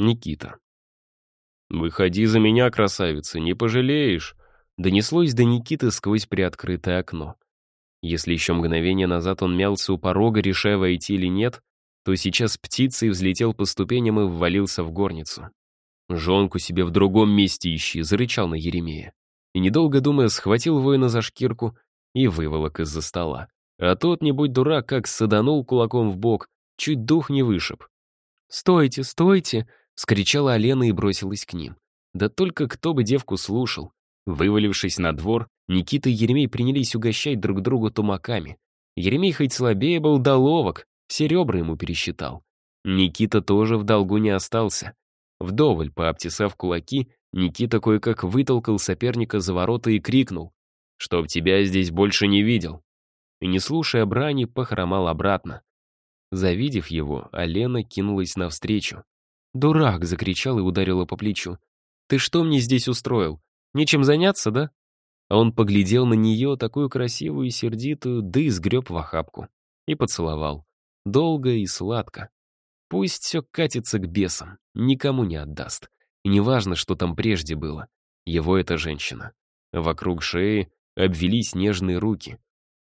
Никита. «Выходи за меня, красавица, не пожалеешь!» Донеслось до Никиты сквозь приоткрытое окно. Если еще мгновение назад он мялся у порога, решая, войти или нет, то сейчас птицей взлетел по ступеням и ввалился в горницу. «Жонку себе в другом месте ищи», — зарычал на Еремея. И, недолго думая, схватил воина за шкирку и выволок из-за стола. А тот, не будь дурак, как саданул кулаком в бок, чуть дух не вышиб. «Стойте, стойте!» — скричала Алена и бросилась к ним. Да только кто бы девку слушал. Вывалившись на двор, Никита и Еремей принялись угощать друг друга тумаками. Еремей хоть слабее был доловок, все ребра ему пересчитал. Никита тоже в долгу не остался. Вдоволь, пообтесав кулаки, Никита кое-как вытолкал соперника за ворота и крикнул, «Чтоб тебя здесь больше не видел!» И, не слушая брани, похромал обратно. Завидев его, Алена кинулась навстречу. «Дурак!» — закричал и ударила по плечу. «Ты что мне здесь устроил? Нечем заняться, да?» А он поглядел на нее, такую красивую и сердитую, да и сгреб в охапку. И поцеловал. Долго и сладко. Пусть все катится к бесам, никому не отдаст. И неважно, что там прежде было. Его эта женщина. Вокруг шеи обвелись нежные руки.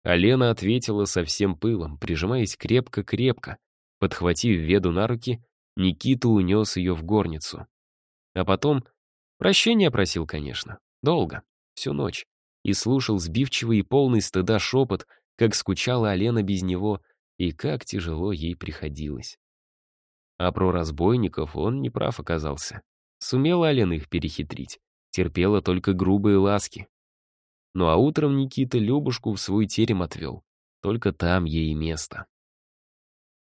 А Лена ответила со всем пылом, прижимаясь крепко-крепко. Подхватив Веду на руки, Никита унес ее в горницу. А потом прощения просил, конечно. Долго, всю ночь. И слушал сбивчивый и полный стыда шепот, как скучала Алена без него и как тяжело ей приходилось. А про разбойников он не прав оказался. Сумела Алена их перехитрить. Терпела только грубые ласки. Ну а утром Никита Любушку в свой терем отвел. Только там ей место.